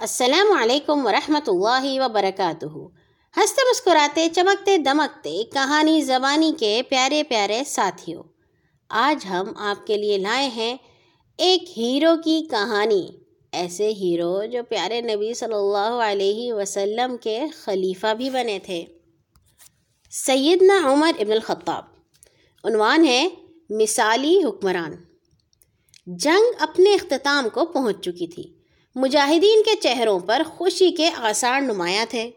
السلام علیکم ورحمۃ اللہ وبرکاتہ۔ ہنستے مسکراتے، چمکتے، دمکتے، کہانی، زبانی کے پیارے پیارے ساتھیوں۔ آج ہم آپ کے لیے لائے ہیں ایک ہیرو کی کہانی۔ ایسے ہیرو جو پیارے نبی صلی اللہ علیہ وسلم کے خلیفہ بھی بنے تھے۔ سیدنا عمر ابن الخطاب۔ عنوان ہے مثالی حکمران۔ جنگ اپنے اختتام کو پہنچ چکی تھی۔ مجاہدین کے چہروں پر خوشی کے آثار نمایاں تھے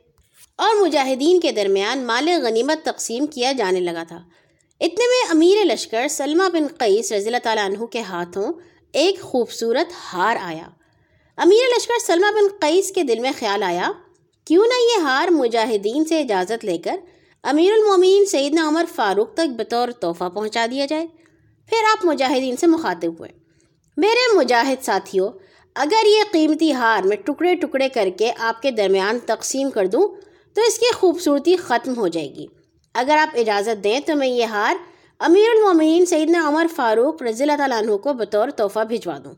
اور مجاہدین کے درمیان مال غنیمت تقسیم کیا جانے لگا تھا۔ اتنے میں امیر لشکر سلمہ بن قیس رضی اللہ تعالیٰ عنہ کے ہاتھوں ایک خوبصورت ہار آیا۔ امیر لشکر سلمہ بن قیس کے دل میں خیال آیا، کیوں نہ یہ ہار مجاہدین سے اجازت لے کر امیر المومین سیدنا عمر فاروق تک بطور تحفہ پہنچا دیا جائے۔ پھر آپ مجاہدین سے مخاطب ہوئے۔ میرے مجاہد ساتھیوں اگر یہ قیمتی ہار میں ٹکڑے ٹکڑے کر کے آپ کے درمیان تقسیم کر دوں، تو اس کی خوبصورتی ختم ہو جائے گی۔ اگر آپ اجازت دیں تو میں یہ ہار امیر المومنین سیدنا عمر فاروق رضی اللہ تعالیٰ عنہ کو بطور تحفہ بھجوا دوں۔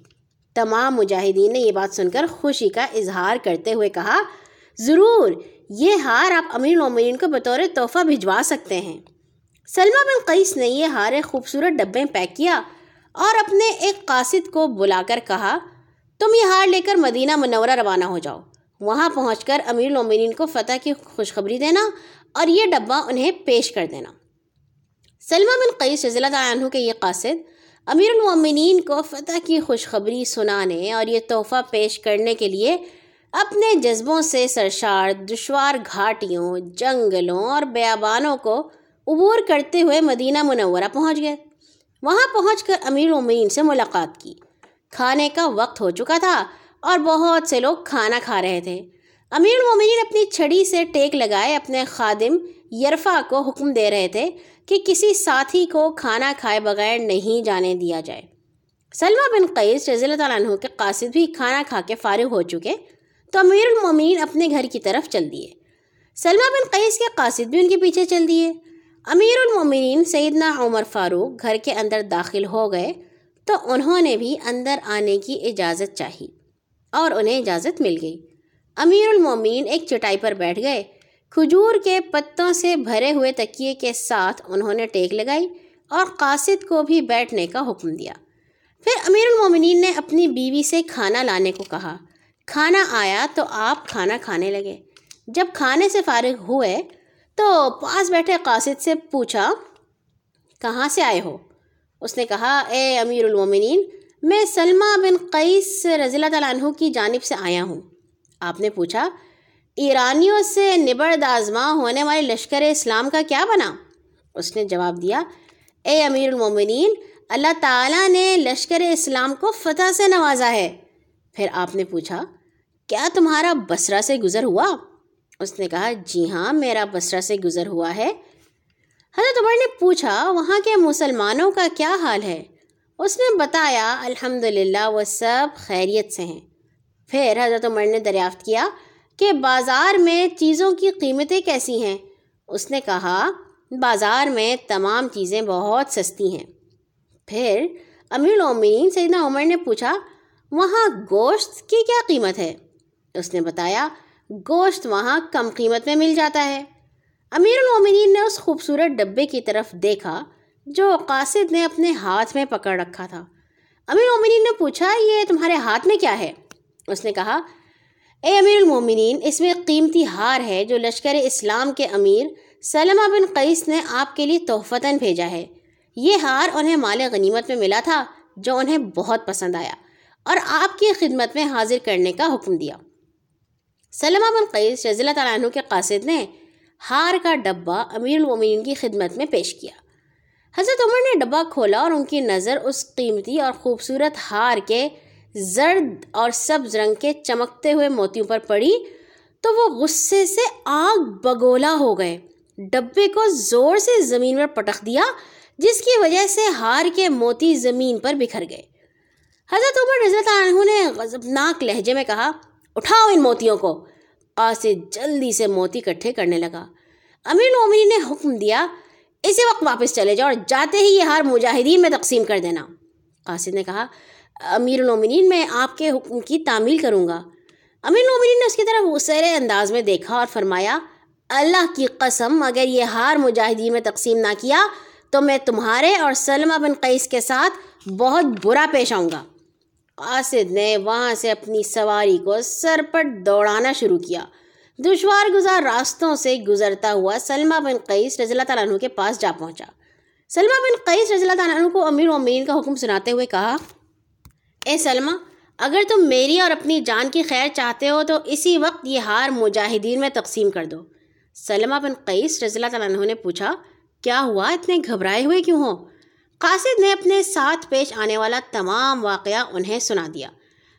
تمام مجاہدین نے یہ بات سن کر خوشی کا اظہار کرتے ہوئے کہا، ضرور، یہ ہار آپ امیر المومنین کو بطور تحفہ بھجوا سکتے ہیں۔ سلمہ بن قیس نے یہ ہار خوبصورت ڈبے پیک کیا اور اپنے ایک قاصد کو بلا کر کہا تم یہ ہار لے کر مدینہ منورہ روانہ ہو جاؤ۔ وہاں پہنچ کر امیر المومنین کو فتح کی خوشخبری دینا اور یہ ڈبہ انہیں پیش کر دینا۔ سلمہ بن قیس رضی اللہ عنہ کے یہ قاصد امیر المومنین کو فتح کی خوشخبری سنانے اور یہ تحفہ پیش کرنے کے لیے اپنے جذبوں سے سرشار دشوار گھاٹیوں، جنگلوں اور بیابانوں کو عبور کرتے ہوئے مدینہ منورہ پہنچ گئے۔ وہاں پہنچ کر امیر المومنین سے ملاقات کی۔ کھانے کا وقت ہو چکا تھا اور بہت سے لوگ کھانا کھا رہے تھے۔ امیر المومنین اپنی چھڑی سے ٹیک لگائے اپنے خادم یرفا کو حکم دے رہے تھے کہ کسی ساتھی کو کھانا کھائے بغیر نہیں جانے دیا جائے۔ سلمہ بن قیس رضی اللہ تعالیٰ عنہ کے قاصد بھی کھانا کھا کے فارغ ہو چکے تو امیر المومنین اپنے گھر کی طرف چل دیے۔ سلمہ بن قیس کے قاصد بھی ان کے پیچھے چل دیے۔ امیر المومنین سیدنا عمر فاروق گھر کے اندر داخل ہو گئے تو انہوں نے بھی اندر آنے کی اجازت چاہی اور انہیں اجازت مل گئی۔ امیر المومین ایک چٹائی پر بیٹھ گئے۔ کھجور کے پتوں سے بھرے ہوئے تکیے کے ساتھ انہوں نے ٹیک لگائی اور قاصد کو بھی بیٹھنے کا حکم دیا۔ پھر امیر المومنین نے اپنی بیوی سے کھانا لانے کو کہا۔ کھانا آیا تو آپ کھانا کھانے لگے۔ جب کھانے سے فارغ ہوئے تو پاس بیٹھے قاصد سے پوچھا، کہاں سے آئے ہو؟ اس نے کہا، اے امیر المومنین، میں سلمہ بن قیس رضی اللہ تعالیٰ عنہ کی جانب سے آیا ہوں۔ آپ نے پوچھا، ایرانیوں سے نبڑ دازماں ہونے والے لشکر اسلام کا کیا بنا؟ اس نے جواب دیا، اے امیر المومنین، اللہ تعالیٰ نے لشکر اسلام کو فتح سے نوازا ہے۔ پھر آپ نے پوچھا، کیا تمہارا بسرا سے گزر ہوا؟ اس نے کہا جی ہاں میرا بسرا سے گزر ہوا ہے۔ حضرت عمر نے پوچھا، وہاں کے مسلمانوں کا کیا حال ہے؟ اس نے بتایا الحمد للہ وہ سب خیریت سے ہیں۔ پھر حضرت عمر نے دریافت کیا کہ بازار میں چیزوں کی قیمتیں کیسی ہیں؟ اس نے کہا، بازار میں تمام چیزیں بہت سستی ہیں۔ پھر امیر العمین سیدنا عمر نے پوچھا، وہاں گوشت کی کیا قیمت ہے؟ اس نے بتایا، گوشت وہاں کم قیمت میں مل جاتا ہے۔ امیر المومنین نے اس خوبصورت ڈبے کی طرف دیکھا جو قاصد نے اپنے ہاتھ میں پکڑ رکھا تھا۔ امیر المومنین نے پوچھا، یہ تمہارے ہاتھ میں کیا ہے؟ اس نے کہا، اے امیر المومنین، اس میں قیمتی ہار ہے جو لشکر اسلام کے امیر سلمہ بن قیس نے آپ کے لیے تحفتاً بھیجا ہے۔ یہ ہار انہیں مال غنیمت میں ملا تھا جو انہیں بہت پسند آیا اور آپ کی خدمت میں حاضر کرنے کا حکم دیا۔ سلمہ بن قیس رضی اللہ تعالیٰ عنہ کے قاصد نے ہار کا ڈبہ امیر المومنین کی خدمت میں پیش کیا۔ حضرت عمر نے ڈبہ کھولا اور ان کی نظر اس قیمتی اور خوبصورت ہار کے زرد اور سبز رنگ کے چمکتے ہوئے موتیوں پر پڑی تو وہ غصے سے آگ بگولا ہو گئے۔ ڈبے کو زور سے زمین پر پٹخ دیا، جس کی وجہ سے ہار کے موتی زمین پر بکھر گئے۔ حضرت عمر رضی اللہ عنہ نے غضبناک لہجے میں کہا، اٹھاؤ ان موتیوں کو۔ قاصد جلدی سے موتی کٹھے کرنے لگا۔ امیر المومنین نے حکم دیا اسی وقت واپس چلے جاؤ اور جاتے ہی یہ ہار مجاہدین میں تقسیم کر دینا۔ قاصد نے کہا، امیر المومنین، میں آپ کے حکم کی تعمیل کروں گا۔ امیر مومنین نے اس کی طرف اسرے انداز میں دیکھا اور فرمایا، اللہ کی قسم، اگر یہ ہار مجاہدین میں تقسیم نہ کیا تو میں تمہارے اور سلمہ بن قیس کے ساتھ بہت برا پیش آؤں گا۔ قاصد نے وہاں سے اپنی سواری کو سر پر دوڑانا شروع کیا۔ دشوار گزار راستوں سے گزرتا ہوا سلمہ بن قیس رضی اللہ تعالیٰ عنہ کے پاس جا پہنچا۔ سلمہ بن قیس رضی اللہ تعالیٰ عنہ کو امیر امین کا حکم سناتے ہوئے کہا، اے سلمہ، اگر تم میری اور اپنی جان کی خیر چاہتے ہو تو اسی وقت یہ ہار مجاہدین میں تقسیم کر دو۔ سلمہ بن قیس رضی اللہ تعالیٰ عنہ نے پوچھا، کیا ہوا؟ اتنے گھبرائے ہوئے کیوں ہو؟ قاصد نے اپنے ساتھ پیش آنے والا تمام واقعہ انہیں سنا دیا۔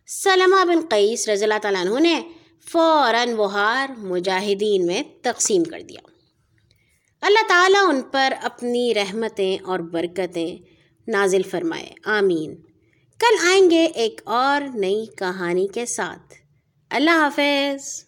سلمہ بن قیس رضی اللہ تعالیٰ عنہ نے فوراً وہ ہار مجاہدین میں تقسیم کر دیا۔ اللہ تعالیٰ ان پر اپنی رحمتیں اور برکتیں نازل فرمائے۔ آمین۔ کل آئیں گے ایک اور نئی کہانی کے ساتھ۔ اللہ حافظ۔